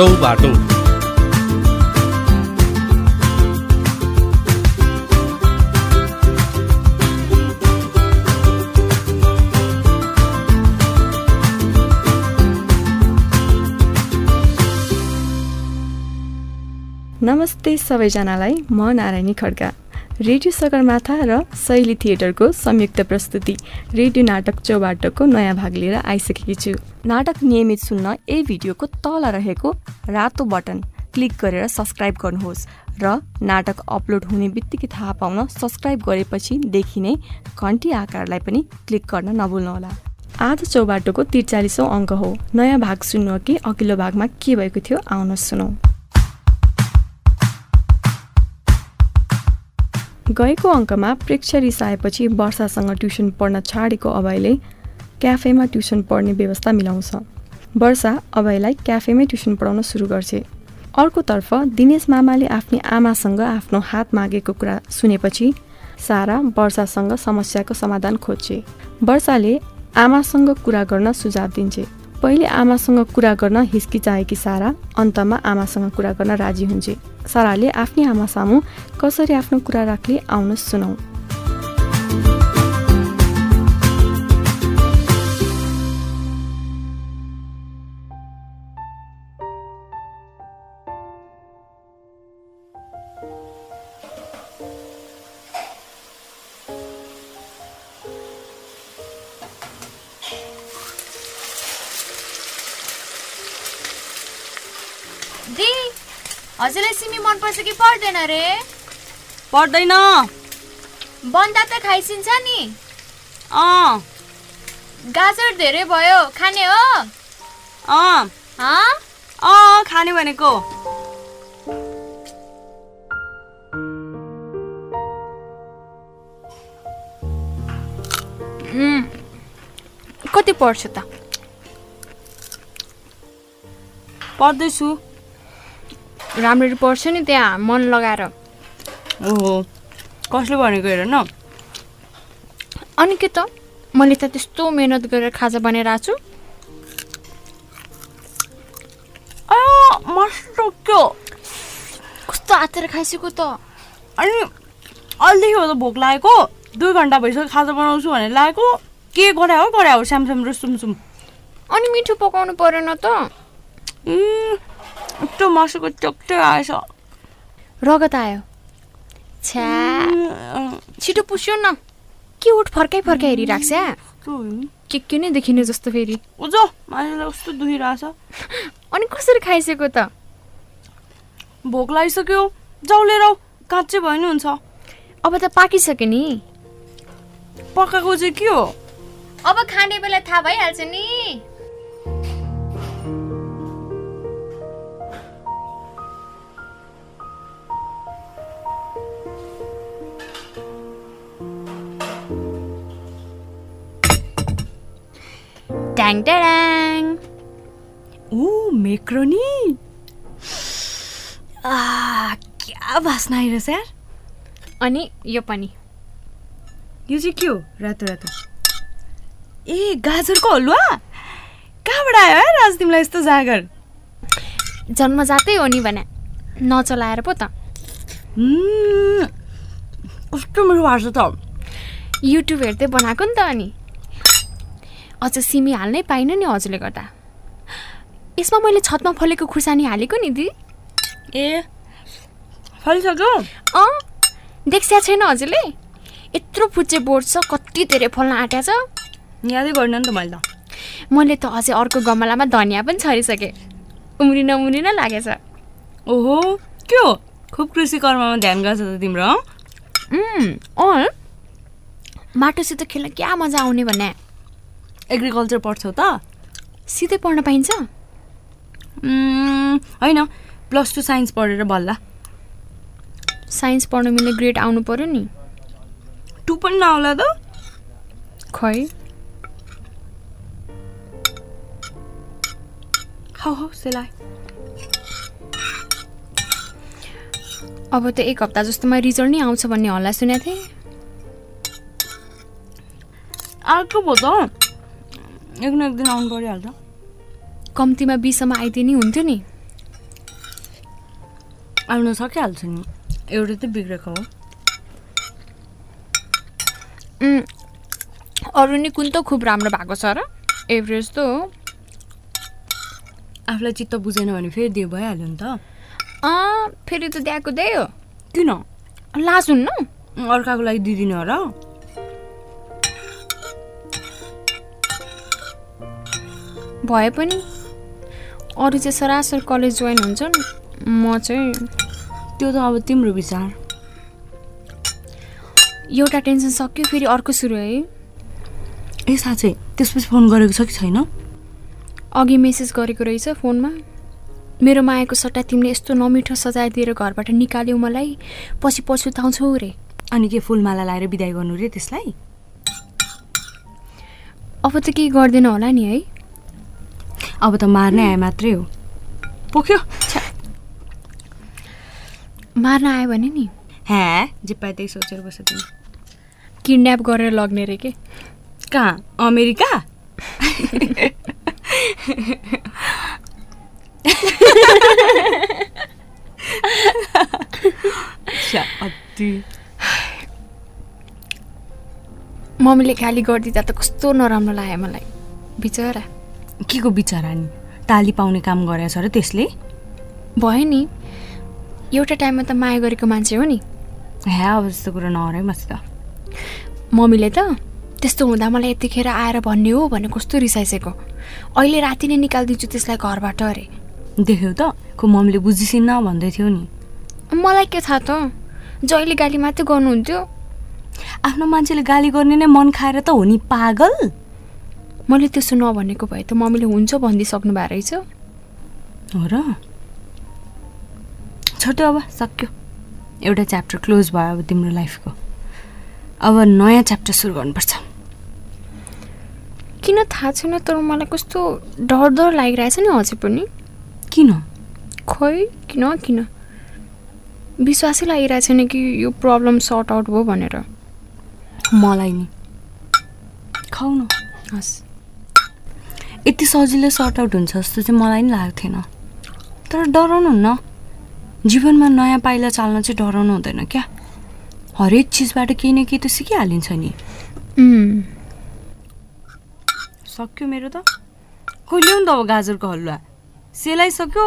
चौबाटो नमस्ते सबैजनालाई म नारायणी खड्का। रेडियो सगरमाथा र शैली थिएटरको संयुक्त प्रस्तुति रेडियो नाटक चौबाटोको नयाँ भाग लिएर आइसकेकी छु। नाटक नियमित सुन्न यही भिडियोको तल रहेको रातो बटन क्लिक गरेर सब्सक्राइब गर्नुहोस् र नाटक अपलोड हुने बित्तिकै थाहा पाउन सब्सक्राइब गरेपछि देखिने घन्टी आकारलाई पनि क्लिक गर्न नभुल्नुहोला। आज चौबाटोको त्रिचालिसौँ अङ्क हो। नयाँ भाग सुन्नु कि अघिल्लो भागमा के भएको थियो आउन सुनौ। गएको अङ्कमा प्रेक्ष रिसाएपछि वर्षासँग ट्युसन पढ्न छाडेको अभयले क्याफेमा ट्युसन पढ्ने व्यवस्था मिलाउँछ। वर्षा अभयलाई क्याफेमै ट्युसन पढाउन सुरु गर्छ। अर्कोतर्फ दिनेश मामाले आफ्नी आमासँग आफ्नो हात मागेको कुरा सुनेपछि सारा वर्षासँग समस्याको समाधान खोज्छे। वर्षाले आमासँग कुरा गर्न सुझाव दिन्छे। पहिले आमासँग कुरा गर्न हिचकिचाएकी सारा अन्तमा आमासँग कुरा गर्न राजी हुन्छे साराले आफ्नै आमा सामु कसरी आफ्नो कुरा राख्ने आउन सुनाऊ पर्दैन रे। पर्दैन। बन्दा त खाइसिन्छ नि। अँ। गाजर धेरै भयो खाने हो? अँ। अँ खाने भनेको। कति पर्छ त? पढ्दैछु राम्ररी पर्छ नि त्यहाँ मन लगाएर। ओहो कसले भनेको हेर न। अनि के त? मैले त त्यस्तो मेहनत गरेर खाजा बनाइरहेको छु। मस्तो कस्तो आतेर खाइसक्यो त। अनि अहिलेदेखि हो त भोक लागेको। दुई घन्टा भइसक्यो खाजा बनाउँछु भनेर लागेको। के गरायो गरायो हो स्यामस्याम र सुमसुम अनि मिठो पकाउनु परेन त। यस्तो मासुको चक्टै आएछ रगत आयो छ्या छिटो पुस्यो न के उठ फर्काइ फर्काइ हेरिरहेको छ? के के नै देखिने जस्तो फेरि उजो मान्छेलाई कस्तो दुखिरहेछ अनि कसरी खाइसक्यो त भोक लागिसक्यो जाउ लिएर काँच्चै भयो नि हुन्छ अब त पाकिसक्यो नि पकाएको चाहिँ के हो अब खाने बेला थाहा भइहाल्छ नि ट्याङ ट्याङ ऊ मेक्रोनी आ क्या बास्ना आइरहेछ यार अनि यो पनि यो चाहिँ के हो रातो रातो ए गाजरको हलुवा कहाँबाट आयो यार आज तिमीलाई यस्तो जागर जन्मजातै हो नि भने नचलाएर पो त कस्तो भएको छ त युट्युब हेर्दै बनाएको नि त अनि अझ सिमी हाल्नै पाइनँ नि हजुरले गर्दा। यसमा मैले छतमा फलेको खुर्सानी हालेको नि दि। ए फलिसक्यो? अँ देख्स्या छैन हजुरले? यत्रो फुच्चे बोर्ड छ कति धेरै फल्न आँट्या छ। यादै गर्न नि त मैले त। मैले त अझै अर्को गमलामा धनियाँ पनि छरिसकेँ। उम्रिन उम्रिन लागेछ। ओहो के हो खुब कृषि कर्ममा ध्यान गर्छ त तिम्रो अँ। माटोसित खेल्न क्या मजा आउने भन्ने? एग्रिकल्चर पढ्छौ त। सिधै पढ्न पाइन्छ? होइन प्लस टू साइन्स पढेर भल्ला साइन्स पढ्न मिल्ने ग्रेड आउनु पर्यो नि। टु पनि नआउला त। खै? हौ हौ सेलाइ। अब त एक हप्ता जस्तोमा रिजल्ट नै आउँछ भन्ने हल्ला सुनेको थिएँ। अर्को भयो त एक न एक दिन आउनु परिहाल्छ। कम्तीमा बिससम्म आइदिए नि हुन्थ्यो नि। आउन सकिहाल्छ नि। एउटा त बिग्रेको हो। अरू नि कुन त खुब राम्रो भएको छ र? एभरेज त हो। आफूलाई चित्त बुझेन भने फेरि दियो भइहाल्यो नि त। अँ फेरि त दिएको त्यही हो। किन? लाज हुन्न? अर्काको लागि दिदिनँ हो र। भए पनि अरू चाहिँ सरासर कलेज जोइन हुन्छन्। म चाहिँ त्यो त अब तिम्रो विचार। एउटा टेन्सन सक्यो फेरि अर्को सुरु है। ए साँच्चै? त्यसपछि फोन गरेको छ कि छैन? अघि मेसेज गरेको रहेछ फोनमा। मेरो मायाको सट्टा तिमीले यस्तो नमिठो सजाय दिएर घरबाट निकाल्यौ मलाई। पछि पछुताउँछौ रे। अनि के फुलमाला लाएर बिदाई गर्नु रे त्यसलाई? अब त केही गर्दैन होला नि है। अब त मार्नै आए मात्रै हो। पोख्यो? मार्न आयो भने नि? ह्या जे पाए त्यही सोचेर बस्यो तिमी। किडन्याप गरेर लग्ने रे के? कहाँ? अमेरिका। मम्मीले गाली गरिदिँदा त कस्तो नराम्रो लाग्यो मलाई। बिचरा। के को बिचरा नि? ताली पाउने काम गरेछ र त्यसले? भयो नि। एउटा टाइममा त माया गरेको मान्छे हो नि। ह्या अब जस्तो कुरो नहरै मसित मम्मीले त त्यस्तो हुँदा मलाई यतिखेर आएर भन्ने हो भने कस्तो रिसाइसकेको। अहिले राति नै निकालिदिन्छु त्यसलाई घरबाट अरे। देख्यौ त को मम्मीले बुझिसिन्न भन्दै थियो नि। मलाई के थाहा त? जहिले गाली मात्रै गर्नुहुन्थ्यो। आफ्नो मान्छेले गाली गर्ने नै मन खाएर त हो नि पागल। मैले त्यसो नभनेको भए त मम्मीले हुन्छ भनिदिइसक्नु भएको रहेछ। हो र? छोटो अब सक्यो। एउटा च्याप्टर क्लोज भयो अब तिम्रो लाइफको अब नयाँ च्याप्टर सुरु गर्नुपर्छ। किन थाहा छैन तर मलाई कस्तो डर डर लागिरहेछ नि अझै पनि। किन? खै किन किन? विश्वासै लागिरहेको छैन कि यो प्रब्लम सर्ट आउट भयो भनेर। मलाई नि। खाऊ न। हस्। यति सजिलो सर्ट आउट हुन्छ जस्तो चाहिँ मलाई नि लागेको थिएन। तर डराउनु हुन्न जीवनमा नयाँ पाइला चाल्न चाहिँ डराउनु हुँदैन क्या? हरेक चिजबाट केही न केही त सिकिहालिन्छ नि। सक्यो मेरो त? खोइ ल्याउनु त अब गाजरको हलुवा? सेलाइसक्यो?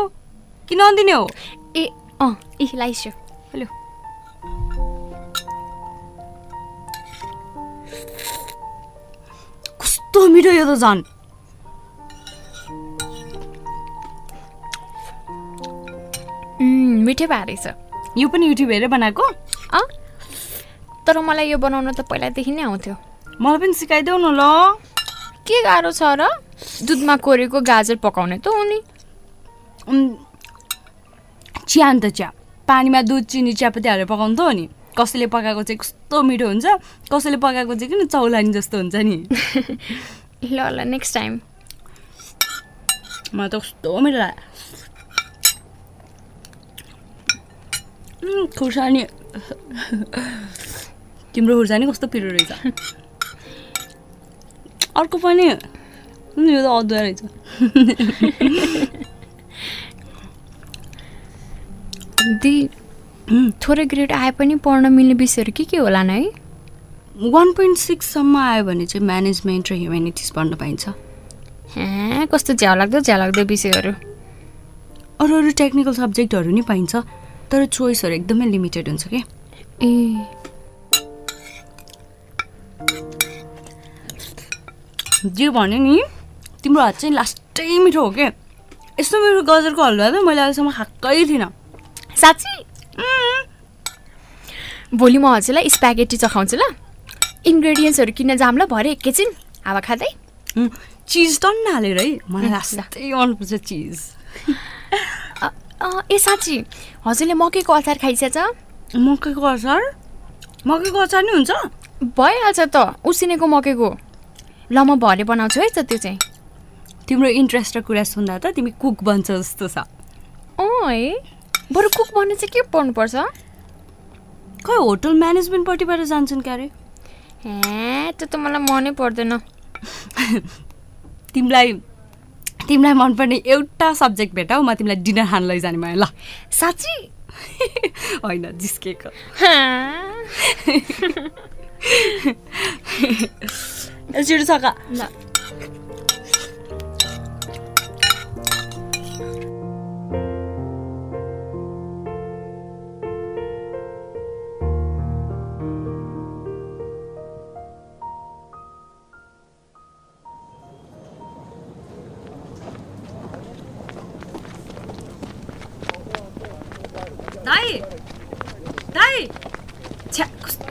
कि नदिने हो? ए अँ ए हेलो। कस्तो मिठो यो त झन्। मिठै भएको रहेछ। यो पनि युट्युब हेरेर बनाएको? अँ। तर मलाई यो बनाउन त पहिलादेखि नै आउँथ्यो। मलाई पनि सिकाइदेऊ न ल। के गाह्रो छ र? दुधमा कोरेको गाजर पकाउने त हो नि। चिया नि त चिया। पानीमा दुध चिनी चियापत्ती हालेर पकाउनु त हो नि। कसैले पकाएको चाहिँ कस्तो मिठो हुन्छ कसैले पकाएको चाहिँ किन चौलानी जस्तो हुन्छ नि। ल ल नेक्स्ट टाइम मलाई त कस्तो मिठो लाग्यो। खुर्सानी। तिम्रो खुर्सानी कस्तो पिरो रहेछ? अर्को पनि। यो त अदुवा रहेछ। दि थोरै ग्रेड आए पनि पढ्न मिल्ने विषयहरू के के होला है वान पोइन्ट सिक्ससम्म आयो भने चाहिँ म्यानेजमेन्ट र ह्युमेनिटिज पढ्न पाइन्छ। ह्या कस्तो झ्याउ झ्याउ विषयहरू। अरू अरू टेक्निकल सब्जेक्टहरू नि पाइन्छ। तर चोइसहरू एकदमै लिमिटेड हुन्छ क्या ए। जे भने नि तिम्रो हात चाहिँ लास्टै मिठो हो क्या यस्तो मिठो गजरको हलुवा त मैले अहिलेसम्म खाएकै थिइनँ। साँच्ची? भोलि म हजुरलाई स्प्यागेटी चखाउँछु ल। इन्ग्रेडियन्ट्सहरू किन्न जाम ल भरे एकैछिन। हावा खाँदै। चिज टन्न हालेर है? मलाई लास्टै मनपर्छ चिज ए साँच्ची हजुरले मकैको अचार खाइसकेछ? मकैको अचार? मकैको अचार नि हुन्छ? भइहाल्छ त उसिनेको मकैको। ल म भरे बनाउँछु है त त्यो चाहिँ। तिम्रो इन्ट्रेस्ट र कुरा सुन्दा त तिमी कुक बन्छ जस्तो छ। अँ है? बरु कुक बन्नु चाहिँ के पढ्नुपर्छ? खै होटल म्यानेजमेन्टपट्टिबाट जान्छन् क्यारे? हे त्यो त मलाई मनै पर्दैन। तिमीलाई तिमीलाई मनपर्ने एउटा सब्जेक्ट भेटाऊ म तिमीलाई डिनर खान लैजाने भयो। ल। साँच्ची? होइन जिस्केको। ल।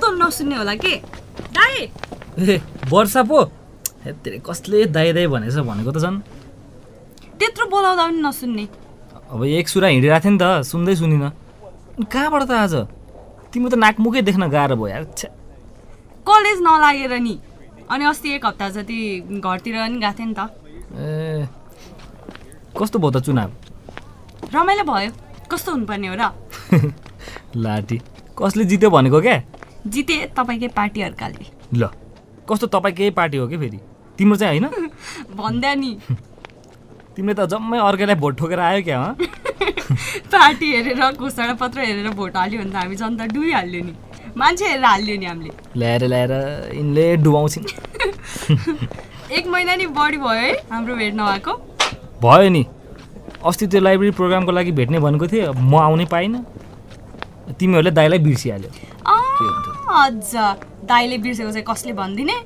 कस्तो नसुन्ने होला के? दाई! ए वर्षा पो। हेत्तेरी कसले दाइ दाइ भनेछ भनेको त झन्। त्यत्रो बोलाउँदा पनि नसुन्ने। अब एक सुरा हिँडिरहेको थियो नि त सुन्दै सुनिनँ। कहाँबाट त आज? तिम्रो त नाकमुखै देख्न गाह्रो भयो यार कलेज नलागेर नि। अनि अस्ति एक हप्ता जति घरतिर पनि गएको थिएँ नि त। ए कस्तो भयो त चुनाव? रमाइलो भयो। कस्तो हुनुपर्ने हो र? लाटी कसले जित्यो भनेको क्या? जिते तपाईँकै पार्टी अर्काले ल। कस्तो तपाईँकै पार्टी हो कि फेरि? तिम्रो चाहिँ होइन? भन्दा नि। तिमीले त जम्मै अर्कैलाई भोट ठोकेर आयो क्या हँ? पार्टी हेरेर घोषणा पत्र हेरेर भोट हाल्यो भने त हामी जनता डुबिहाल्यो नि। मान्छे हेरेर हाल्यो नि हामीले। ल्याएर ल्याएर यिनले डुबाउँछिन्। एक महिना नि बढी भयो है हाम्रो भेट नभएको। भयो नि। अस्ति त्यो लाइब्रेरी प्रोग्रामको लागि भेट्ने भनेको थिएँ म आउनै पाइनँ। तिमीहरूले दाइलाई बिर्सिहाल्यो। अँ, अझ दाइले बिर्सेको चाहिँ कसले भनिदिने?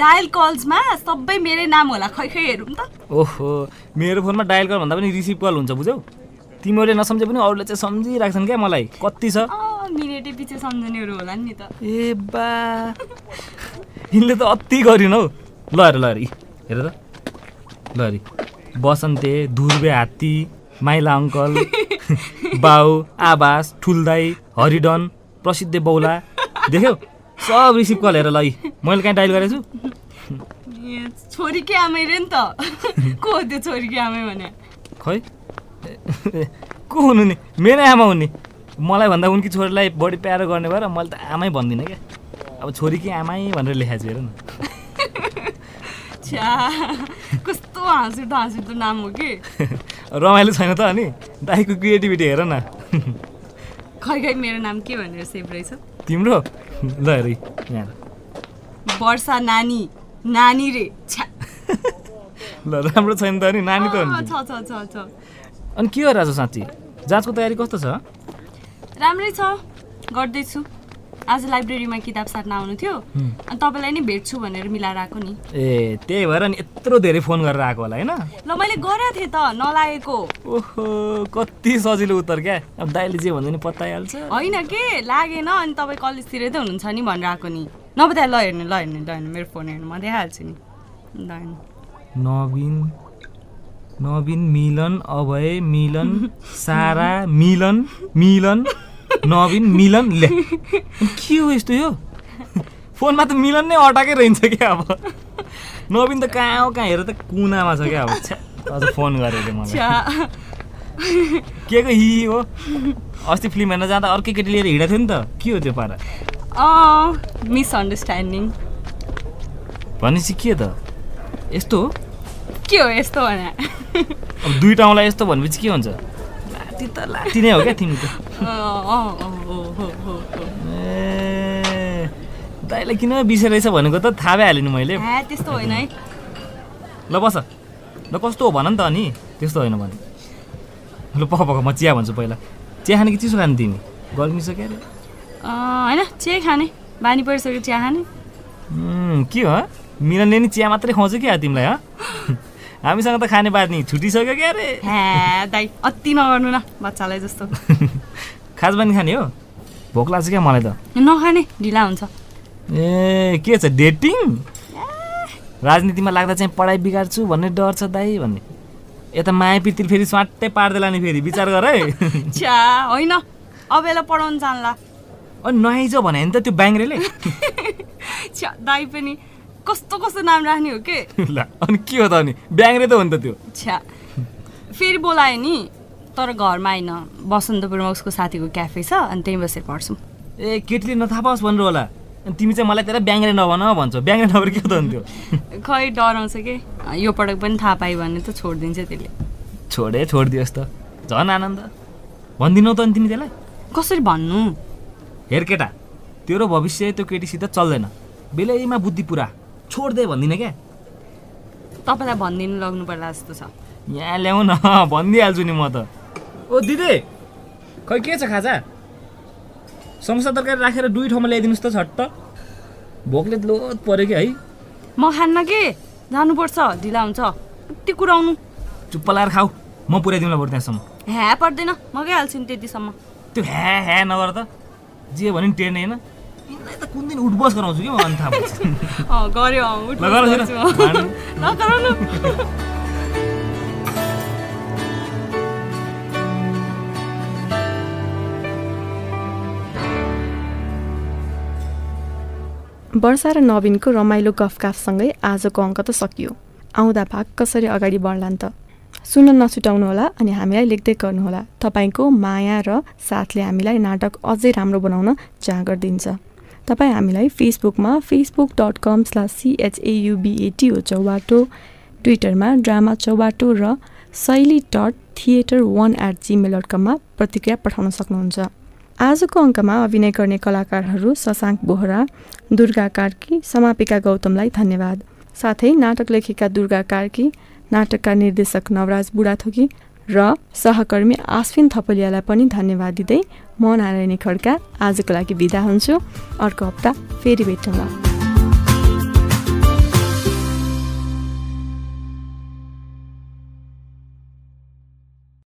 डायल कल्समा सबै मेरै नाम होला खै खै हेरौँ त। ओहो मेरो फोनमा डायल कल भन्दा पनि रिसिभ कल हुन्छ बुझ्यौ। तिमीहरूले नसम्झे पनि अरूले चाहिँ सम्झिराख्छन् क्या मलाई। कति छ? मिनेटै पछि सम्झनेहरू होला नि त। ए बा। यिनले त अति गरिन। हौ ल हेर ल हेर त। ल हेर। बसन्ते धुर्बे हात्ती माइला अङ्कल बाउ आवास ठुलदाई हरिडन। प्रसिद्ध बौला। देख्यौ? सब रिसिभ कल हेर ल। मैले कहीँ डायल गरेको छु छोरीकै आमै रे नि त? को हो त्यो छोरीकै आमै भने? खै को हुनु नि? मेरै आमा हुन् मलाई भन्दा उनकी छोरीलाई बढी प्यारो गर्ने भएर मैले त आमै भन्दिनँ क्या। अब छोरीकी आमै भनेर लेखाएको छु हेर न। छ्या कस्तो हाँसुटो हाँसुटो नाम हो कि? रमाइलो छैन त अनि। दाईको क्रिएटिभिटी हेर न। खै खै मेरो नाम के भनेर सेभ रहेछ? तिम्रो? ल हेर यहाँ। वर्षा नानी नानी रे ल राम्रो छैन त अनि नानी त हो अँ, नि छ छ छ छ। अनि के हो राजा साँच्ची जाँचको तयारी कस्तो छ? राम्रै छ गर्दैछु। आज लाइब्रेरीमा किताब साट्न आउनु थियो। अनि तपाईँलाई नै भेट्छु भनेर मिलाएर आएको नि। ए त्यही भएर नि यत्रो धेरै फोन गरेर आएको होला होइन? ल मैले गरेको थिएँ त नलागेको। ओहो कति सजिलो उत्तर क्या। अब दाइले जे भन्दा नि पत्ता आइहाल्छ होइन के? लागेन अनि तपाईँ कलेजतिरै त हुनुहुन्छ नि भनेर आएको नि। नभए त ल हेर्नु ल हेर्नु ल हेर्नु मेरो फोन हेर्नु म देखाइहाल्छु नि। ल हेर्नु। नवीन नवीन मिलन अभय मिलन सारा मिलन मिलन। नवीन मिलन ले। के हो यस्तो यो? फोनमा त मिलन नै अटाकै रहन्छ क्या अब। नवीन त कहाँ हो कहाँ हेर त कुनामा छ क्या अब। अझ फोन गरेको मलाई। के को हि हो? अस्ति फिल्म हेर्न जाँदा अर्कै केटी लिएर हिँडेको थियो नि त। के हो त्यो पारा? मिसअन्डरस्ट्यान्डिङ भनेपछि के त? यस्तो हो? के हो यस्तो भने? अब दुइटा औँलाई यस्तो भनेपछि के हुन्छ? लाटी त लाटी नै हो क्या तिमी त। ए दाइलाई किन बिर्सेरहेछ भनेको त थाहा भइहाल्यो नि मैले त्यस्तो होइन है। ल बस। ल कस्तो हो भन नि त अनि। त्यस्तो होइन भने। ल पख पख म चिया भन्छु पहिला। चिया खाने कि चिसो खाने तिमी? गर्मी छ क्या अरे। होइन चिया खाने। बानी परिसक्यो चिया खाने। के हो मिरनले नि चिया मात्रै खुवाउँछ क्या तिमीलाई ह हामीसँग त खाने बात नि छुटिसक्यो क्या अरे? हे दाइ अति नगर्नु न बच्चालाई जस्तो। खाज पनि खाने हो? भोक लाग्छ क्या मलाई त? नखाने ढिला हुन्छ। ए के छ डेटिङ? राजनीतिमा लाग्दा चाहिँ पढाइ बिगार्छु भन्ने डर छ दाइ भन्ने। यता माया पितिल फेरि स्वाटै पार्दैला नि फेरि विचार गर है। छ्या होइन। अब यसलाई पढाउनु जान्ला अनि नआइज भने नि त त्यो ब्याङ्ग्रेले। छ्या दाइ पनि। कस्तो कस्तो नाम राख्ने हो के? ल अनि के हो त अनि? ब्याङ्ग्रे त हो नि त त्यो। छ्या। फेरि बोलायो नि तर घरमा आइन। बसन्तपुरमा उसको साथीको क्याफे छ अनि त्यहीँ बसेर पढ्छौँ। ए केटीले नथाहा पाओस् भनेर होला। अनि तिमी चाहिँ मलाई तेरो ब्याङ्ग्रे नभन भन्छौ। ब्याङ्ग्रे नभएर के त अनि त्यो? खै डराउँछ कि? यो पटक पनि थाहा पायो भने त छोडिदिन्छ त्यसले। छोडे छोडिदियोस् त। झन् आनन्द। भनिदिनौ त अनि तिमी त्यसलाई। कसरी भन्नु? हेर केटा तेरो भविष्य त्यो केटीसित चल्दैन। बेलैमा बुद्धि पुरा। छोडिदे भन्दिनँ क्या। तपाईँलाई भनिदिनु लाग्नु पर्ला जस्तो छ। यहाँ ल्याउ न भनिदिइहाल्छु नि म त। ओ दिदी! खै के छ खाजा? समोसा तरकारी राखेर दुई ठाउँमा ल्याइदिनुहोस् त झट्ट। भोकले लोत पऱ्यो कि है। म खान्न के? जानुपर्छ ढिला हुन्छ। यति कुराउनु। चुप्प लाएर खाऊ। म पुऱ्याइदिउँला बरु त्यहाँसम्म। ह्या पर्दैन। म गइहाल्छु नि त्यतिसम्म। त्यो ह्या ह्या नगर त। जे भने नि टेर्ने होइन। यिनलाई त कुन दिन उठबस गराउँछु कि म अनि थाहा पाउँछु अँ गऱ्यो। नगराउनु वर्षा र नवीनको रमाइलो गफगाफसँगै आजको अङ्क त सकियो। आउँदा भाग कसरी अगाडि बढ्लान् त? सुन्न नछुटाउनुहोला अनि हामीलाई लेख्दै गर्नुहोला। तपाईँको माया र साथले हामीलाई नाटक अझै राम्रो बनाउन जाँगर दिन्छ। तपाईँ हामीलाई फेसबुकमा फेसबुक डट कम स्लास सिएचएयुबिएटिओ चौबाटो ट्विटरमा ड्रामा चौबाटो र Shaili dot theatre one at Gmail dot कममा प्रतिक्रिया पठाउन सक्नुहुन्छ। आजको अङ्कमा अभिनय गर्ने कलाकारहरू शशाङ्क बोहरा दुर्गा कार्की समापिका गौतमलाई धन्यवाद। साथै नाटक लेखेका दुर्गा कार्की नाटकका निर्देशक नवराज बुढाथोकी र सहकर्मी आश्विन थपलियालाई पनि धन्यवाद दिँदै म नारायणी खड्का आजको लागि बिदा हुन्छु। अर्को हप्ता फेरि भेटौँला।